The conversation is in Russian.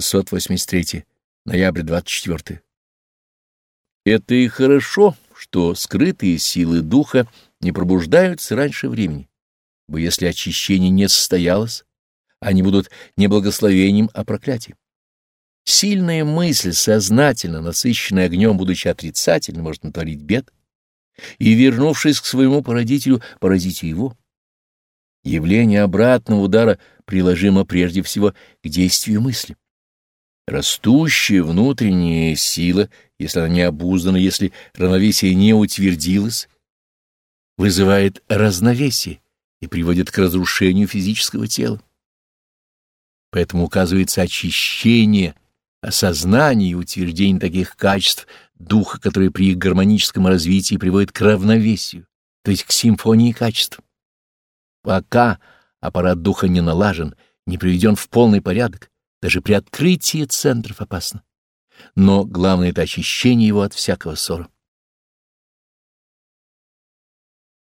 683. Ноябрь 24. Это и хорошо, что скрытые силы духа не пробуждаются раньше времени, бо если очищение не состоялось, они будут не благословением, а проклятием. Сильная мысль, сознательно насыщенная огнем, будучи отрицательной, может натворить бед, и, вернувшись к своему породителю, поразить его. Явление обратного удара приложимо прежде всего к действию мысли. Растущая внутренняя сила, если она не обуздана, если равновесие не утвердилось, вызывает разновесие и приводит к разрушению физического тела. Поэтому указывается очищение, осознание и утверждение таких качеств духа, которые при их гармоническом развитии приводят к равновесию, то есть к симфонии качеств. Пока аппарат духа не налажен, не приведен в полный порядок, даже при открытии центров опасно. Но главное — это очищение его от всякого ссора.